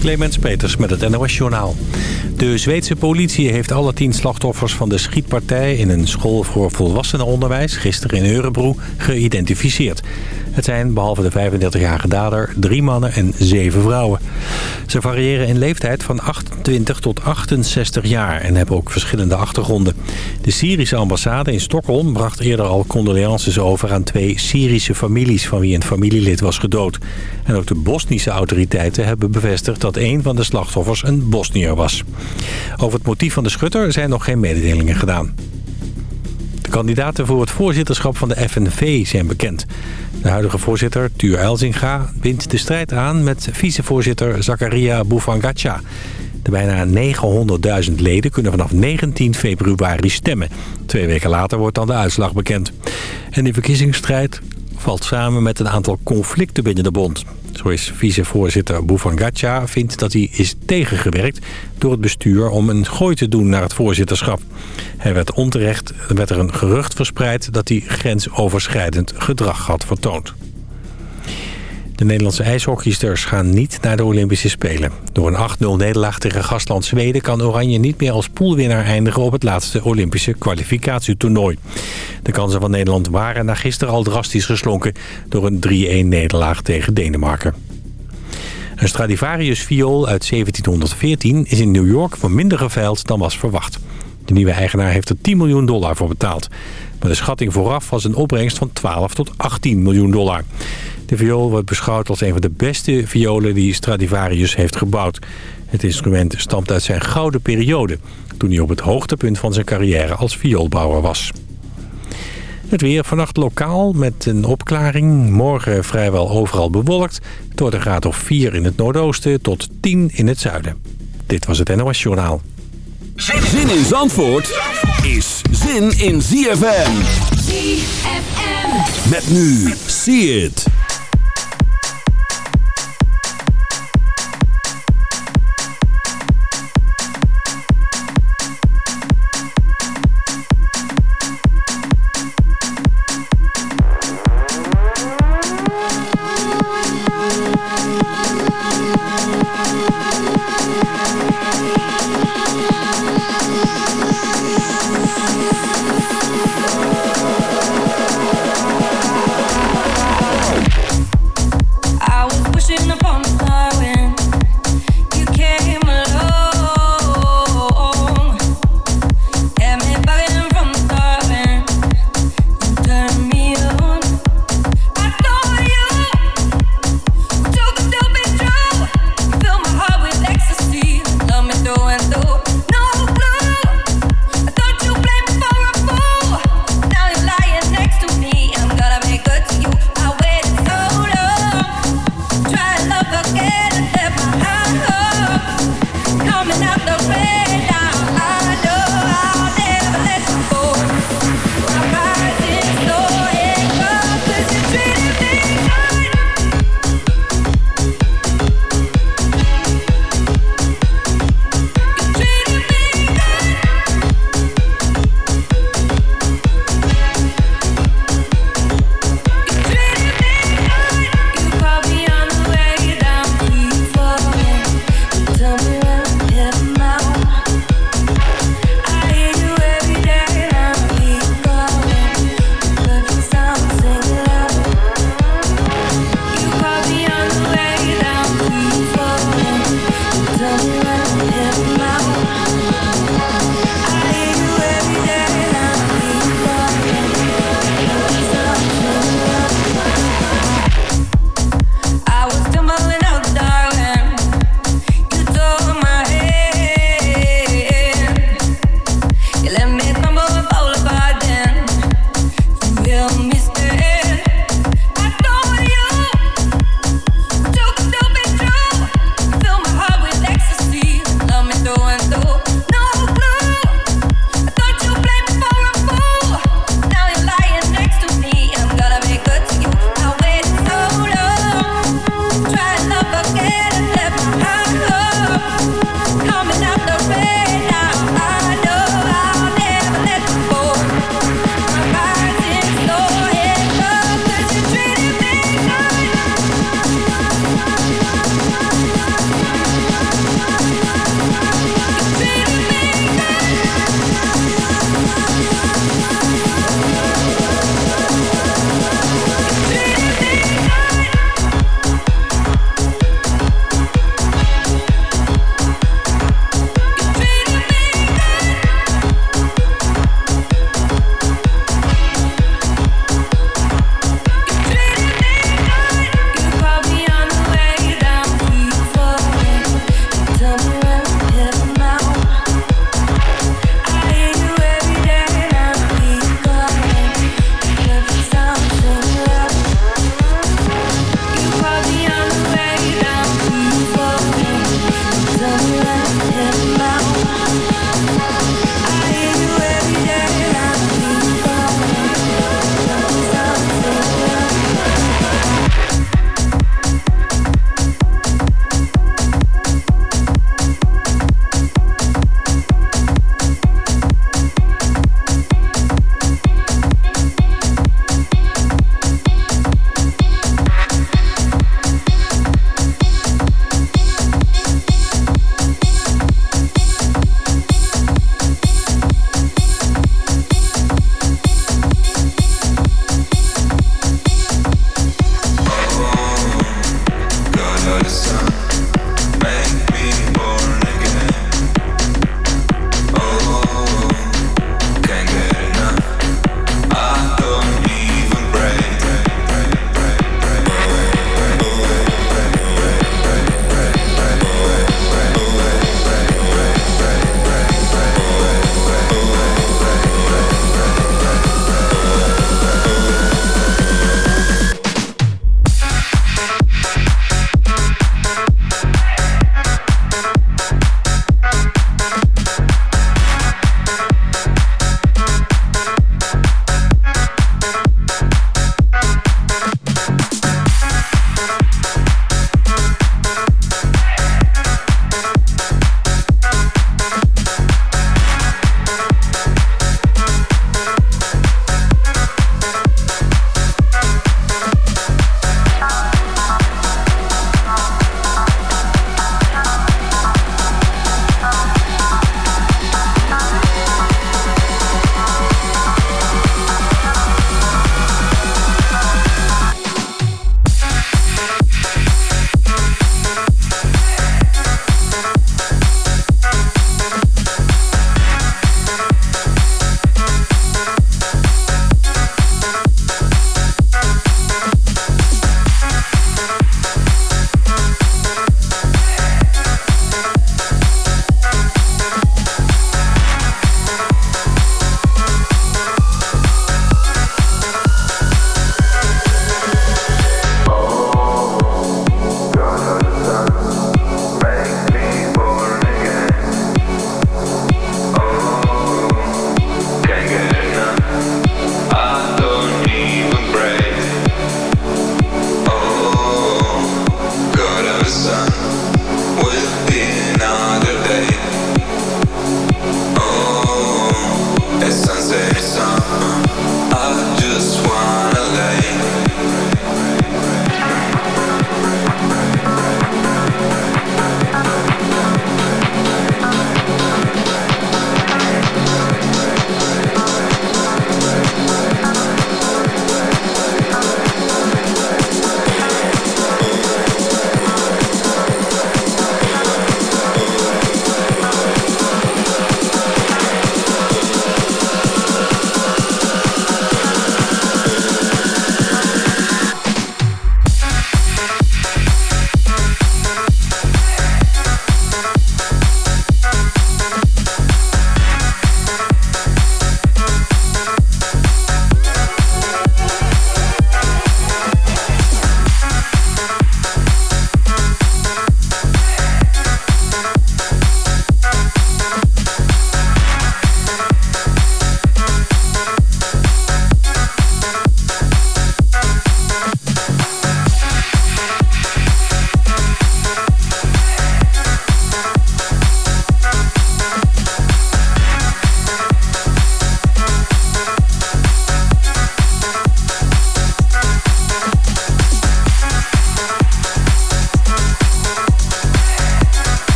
Clemens Peters met het NOS Journaal. De Zweedse politie heeft alle tien slachtoffers van de schietpartij... in een school voor volwassenenonderwijs gisteren in Örebro geïdentificeerd. Het zijn, behalve de 35-jarige dader, drie mannen en zeven vrouwen. Ze variëren in leeftijd van 28 tot 68 jaar en hebben ook verschillende achtergronden. De Syrische ambassade in Stockholm bracht eerder al condolences over... aan twee Syrische families van wie een familielid was gedood. En ook de Bosnische autoriteiten hebben bevestigd dat een van de slachtoffers een Bosnier was. Over het motief van de schutter zijn nog geen mededelingen gedaan. De kandidaten voor het voorzitterschap van de FNV zijn bekend. De huidige voorzitter, Tuur Elzinga, wint de strijd aan met vicevoorzitter Zakaria Boufangacha. De bijna 900.000 leden kunnen vanaf 19 februari stemmen. Twee weken later wordt dan de uitslag bekend. En die verkiezingsstrijd valt samen met een aantal conflicten binnen de bond. Zo is vicevoorzitter Boufangacha vindt dat hij is tegengewerkt door het bestuur om een gooi te doen naar het voorzitterschap. Hij werd onterecht, werd er een gerucht verspreid dat hij grensoverschrijdend gedrag had vertoond. De Nederlandse ijshockeysters gaan niet naar de Olympische Spelen. Door een 8-0 nederlaag tegen gastland Zweden... kan Oranje niet meer als poolwinnaar eindigen... op het laatste Olympische kwalificatietoernooi. De kansen van Nederland waren na gisteren al drastisch geslonken... door een 3-1 nederlaag tegen Denemarken. Een Stradivarius-viool uit 1714 is in New York voor minder geveild dan was verwacht. De nieuwe eigenaar heeft er 10 miljoen dollar voor betaald. Maar de schatting vooraf was een opbrengst van 12 tot 18 miljoen dollar. De viool wordt beschouwd als een van de beste violen die Stradivarius heeft gebouwd. Het instrument stamt uit zijn gouden periode... toen hij op het hoogtepunt van zijn carrière als vioolbouwer was. Het weer vannacht lokaal met een opklaring. Morgen vrijwel overal bewolkt. Het wordt een graad of 4 in het noordoosten tot 10 in het zuiden. Dit was het NOS Journaal. Zin in Zandvoort is zin in ZFM. ZFM. Met nu, see it.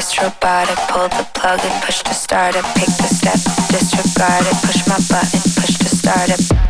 This robotic. Pull the plug and push to start it. Pick the step, disregard it. Push my button, push to start it.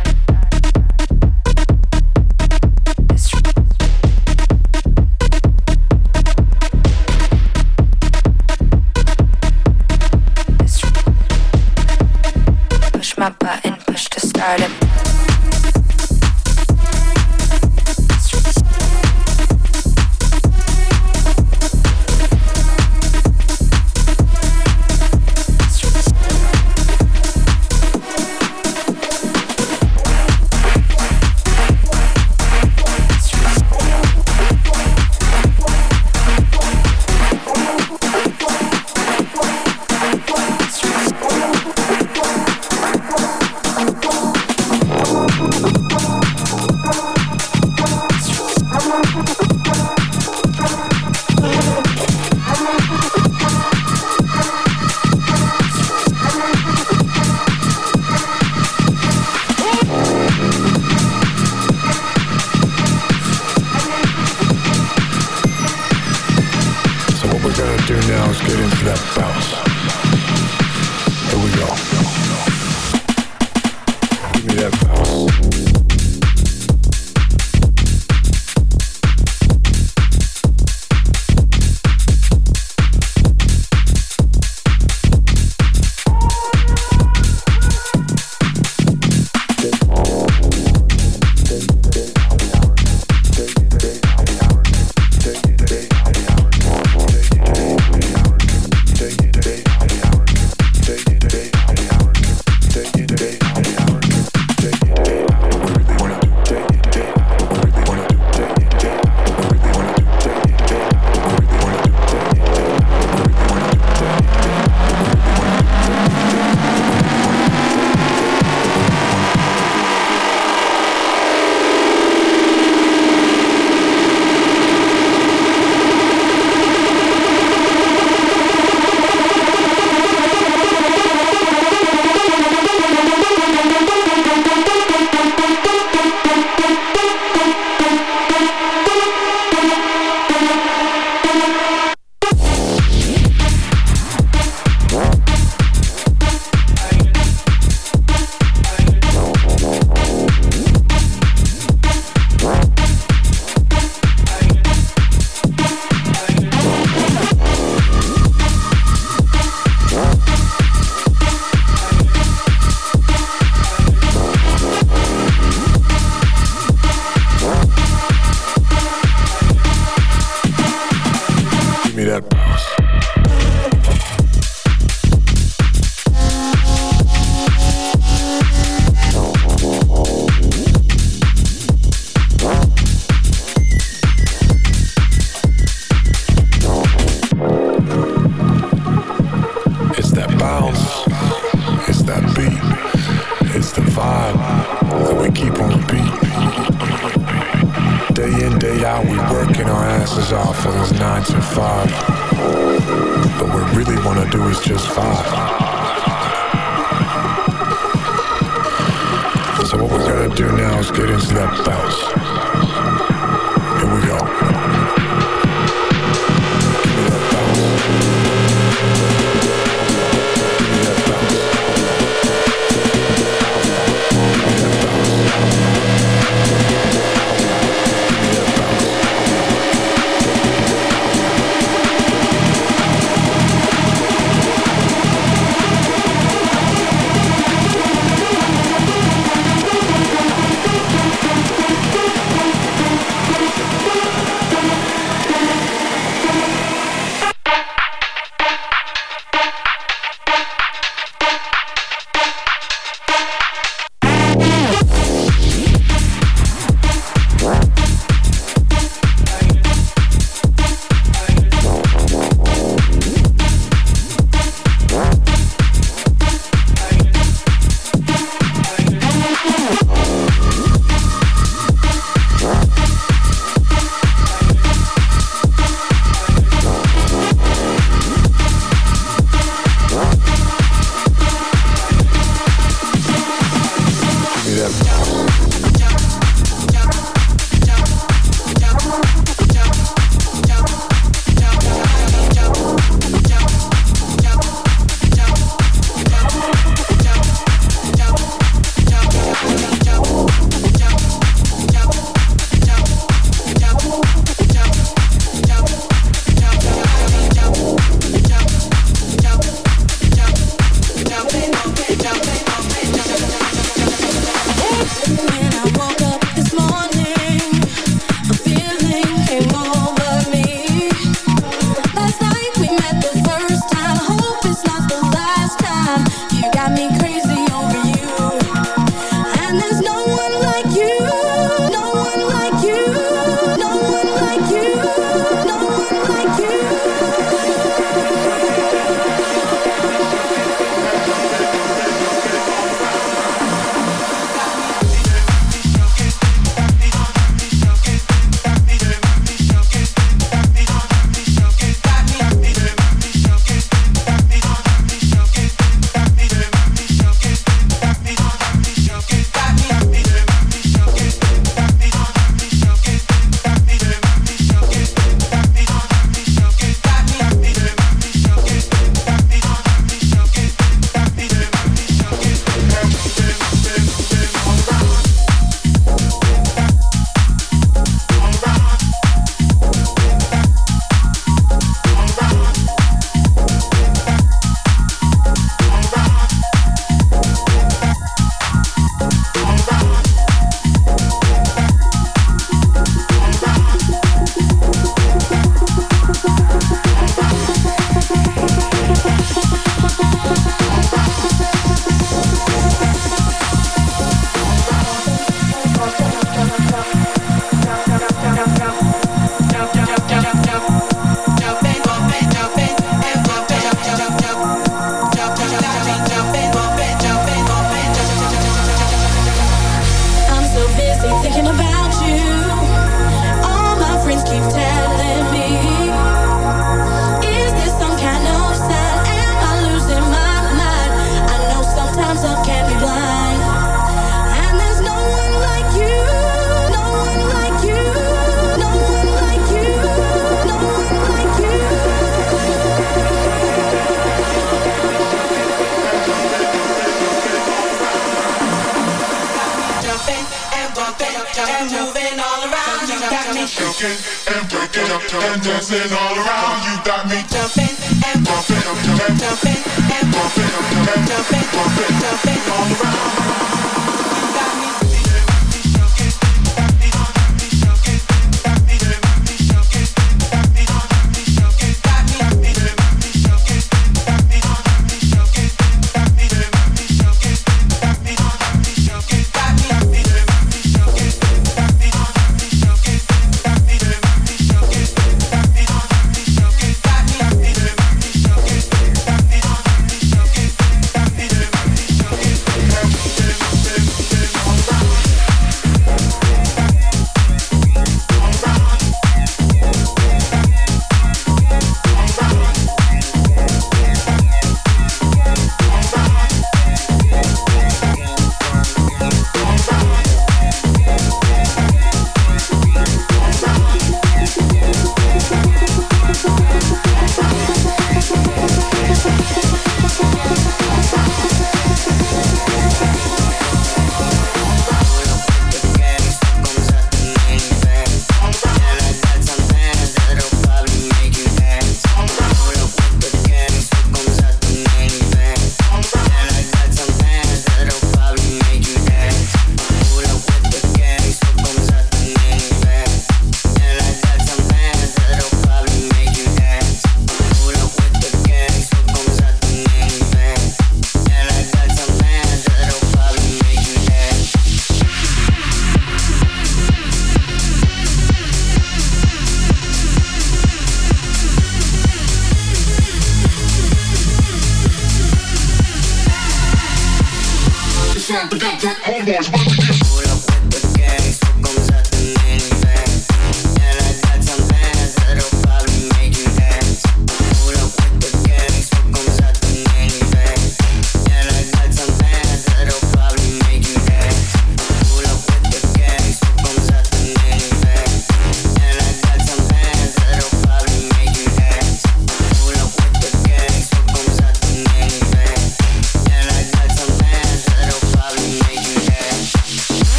Off for those nine to five. But what we really wanna do is just five. So what we're gonna do now is get into that bounce. shaking and breaking up and dancing all around. You got me jumping and bumping up, jumping and bumping up, jumping and bumping all around. boys.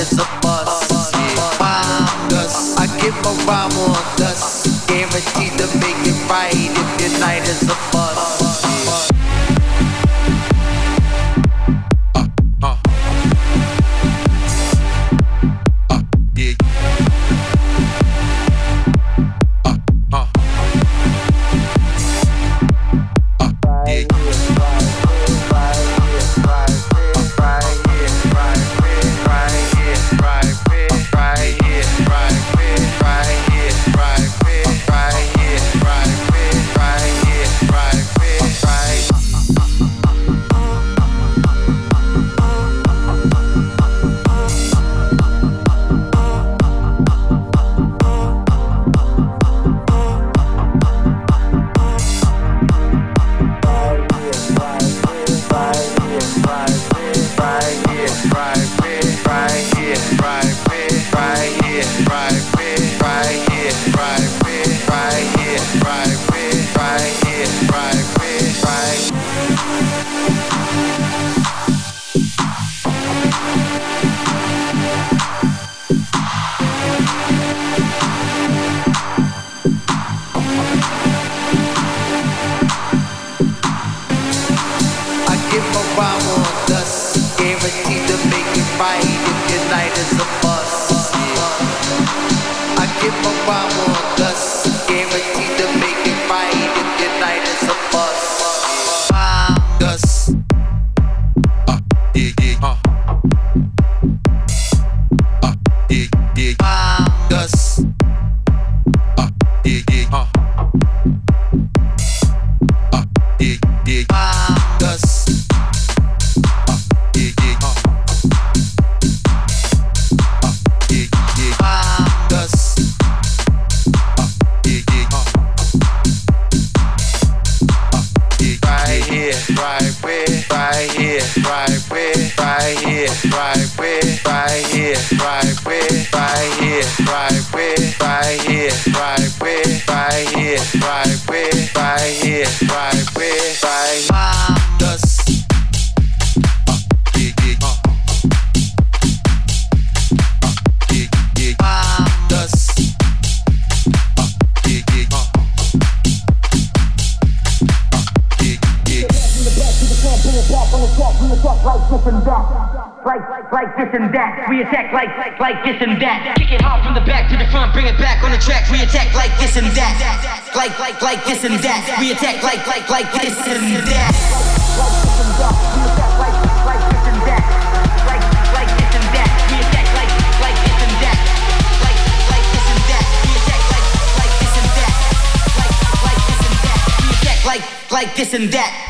is a bust. Wow. I give a rhyme on dust. Guaranteed to make it right if your night is a this and that.